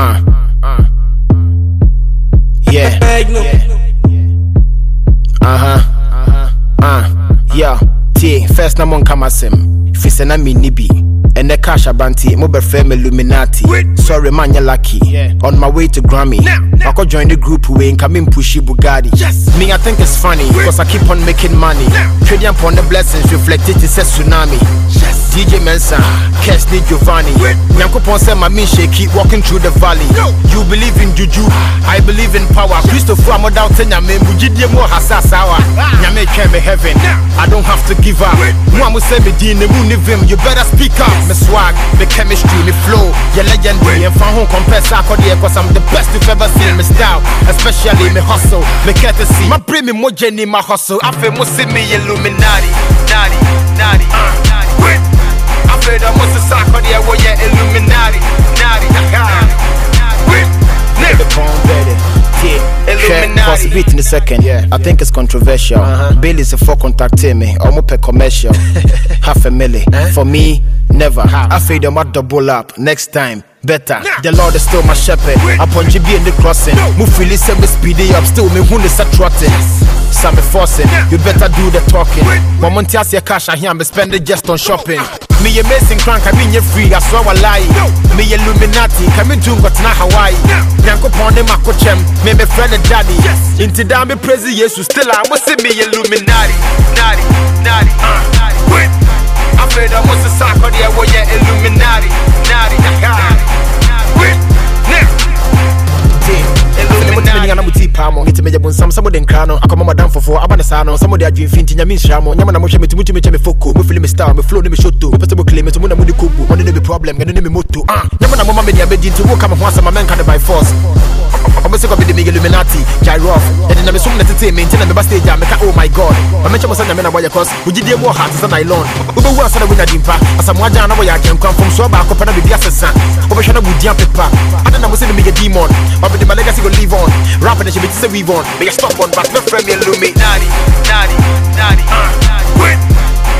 Uh, uh. Yeah. Uh huh. Uh. Yeah. T. First na mon kama sem. Fisa nibi. ɛnɛ cash abante mobɛfrɛ me illuminati. Sorry manyɛ lucky. Yeah. on my way to grammy. Wakɔ join the group wei nka mempushi bugatti. Yes. me i think it's funny because i keep on making money. Trading upon the blessings reflected it says tsunami. Yes. dj mensa kes ne giovanni. Nyankopɔn sɛ ma me shaky walking through the valley. You believe in juju i believe in power. Christopher amoda wote nyame mugidie mu ɔhasasawa nyame twɛn me heaven. I don't have to give up. Mo a mo sɛ medin ne mu you better speak up me swag, me chemistry, me flow, your legendary. And from home compare Sarkodie, cause I'm the best you've ever seen. Me style, especially me hustle, me courtesy. My brain me more jenny, my hustle. I feel more see me Illuminati, naughty, naughty, naughty. I feel the most Sarkodie, well, yeah, Illuminati, naughty, naughty. Nigga, better. Yeah. Pause beat in a second. Yeah, I think it's controversial. Uh-huh. Bailey's a for contacting me. Almost per commercial. Half a milli. Eh? For me, never. I feel them at double up. Next time. Better, the Lord is still my shepherd. Upon GB in the crossing, move feel it, me speedy up. Still, me wound is a trotting. Some forcing, you better do the talking. Moment you see cash, I hear me spend it just on shopping. Me a amazing crank, I mean you free, I swear I lie. Me Illuminati, come in June, got na Hawaii. Yanko Pone Makochem, me me friend and daddy. Yes. Into damn me praise Jesus, still I must see me Illuminati. Illuminati. mu tii paa mo nti meyɛ bonsam sɛ mode nkra no akɔma madam fofoɔ aba ne saa no. Sɛ mode adwemfi nti nyame nhyira mo. Nyama na mohwɛ metumi tumi kyɛ me foko mofili me style me flow ne me shoto mepɛ sɛ mokle me to mo na mode kɔbu ɔne ne me problem ne me moto ah nyama na moma me nea bɛdi nti woka me ho asɛm a mɛnka ne by force. Ɔmo sɛ kɔbɛde me illuminati gyrof ɛde na mesom ne tete me nti na meba stage a meka oh my god. Mamɛkyɛ mo sɛ nyame na wɔyɛ cos wogyidie mu ɔha te sɛ nylon wobɛwu ansa na wonya dimpa asamoagya na wɔyɛ agyenkwa mfomsoɔ baako pɛ na biribi asesa wobɛhwɛ na wodia pepa ade na mo sɛ ne meyɛ demon. Ɔbɛde my legacy go live on. Rapping and she be say we on meyɛ stop on but me frɛ me. Uh, illuminati nadi nadi win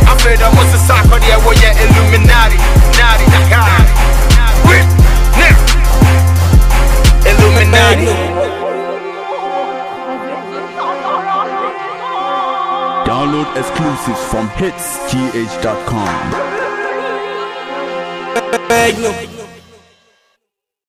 afei da mo sesa akɔdeɛ wɔyɛ illuminati. Nadi win now. Illuminati. Download exclusives from hitsgh.com. Magnum.